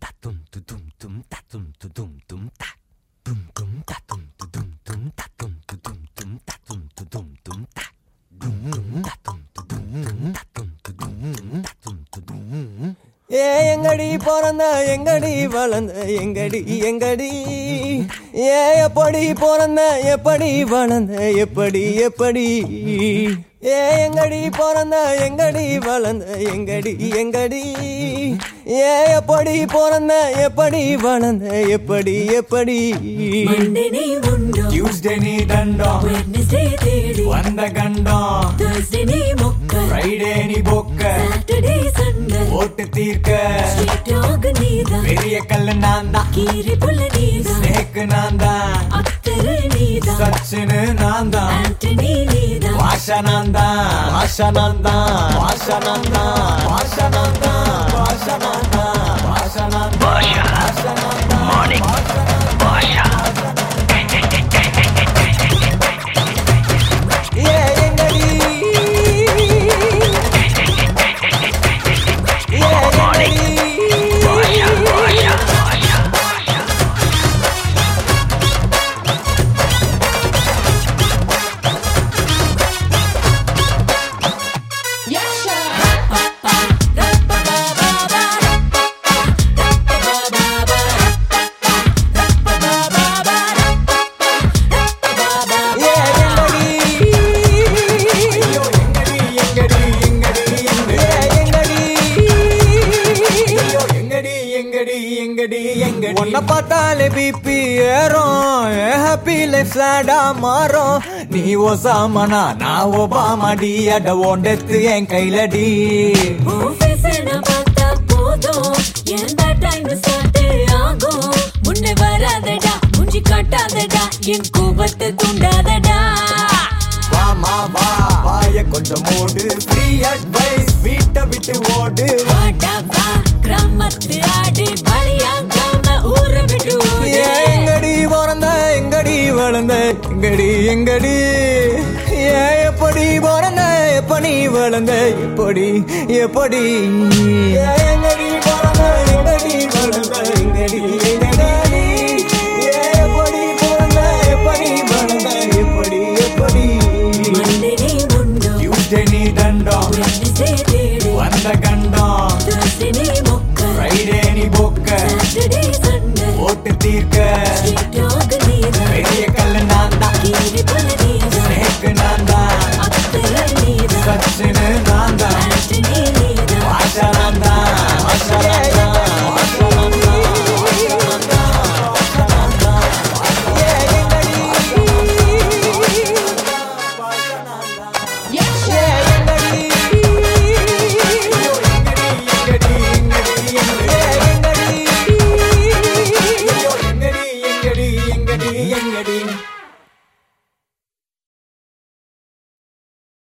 ta tum tu tum tum ta tum tu tum tum ta tum tum ta tum tu tum tum ta tum tu tum tum ta tum tu tum tum ta tum tum ta tum tu tum tum ta tum tu tum tum ta tum tu tum ஏ எங்கடி பிறந்த எங்கடி வளர்ந்த எங்கடி எங்கடி ஏ எப்படி பிறந்த எப்படி வளர்ந்த எப்படி எப்படி ஏ எங்கடி பிறந்த எங்கடி வளர்ந்த எங்கடி எங்கடி ஏ எப்படி பிறந்த எப்படி வளர்ந்த எப்படி எப்படி? டியூஸ்டே நீ தண்டம் வந்த கண்டம் ஃப்ரைடே நீ பொக்க. ஓட்டு தீர்க்க. பெரிய கல்லு நான் தான் கீரி புள்ள நீதான். ஸ்னேக்கு நான் தான் அத்தரு நீதான். சச்சினு நான் தான் ஆண்டனி நீதான். பாஷா நான் தான் பாஷா நான் தான் பாஷா நான் தான் உன்னை பார்த்தாலே பிபி ஏறும். ஹாப்பி லைஃப் சேடா மாறும். நீ ஒசாமனா நான் ஒபாமடி அட ஓண்டத்து என் மூஞ்சி காட்டாதடா என் கோபத்தை தூண்டாதடா. வாமா வா. வாய கொஞ்சம் மூடு. ஃப்ரீ அட்வைஸ் வீட்டை விட்டு ஓடு. வாடா பிறந்த எங்கடி எங்கடி? ஏன் எப்படி பிறந்த எப்படி வளர்ந்த எப்படி எப்படி? எங்கடி பிறந்த எங்கடி வளர்ந்த எங்கடி எங்கடி? எப்படி பிறந்த எப்படி ஓட்டு தீர்க்க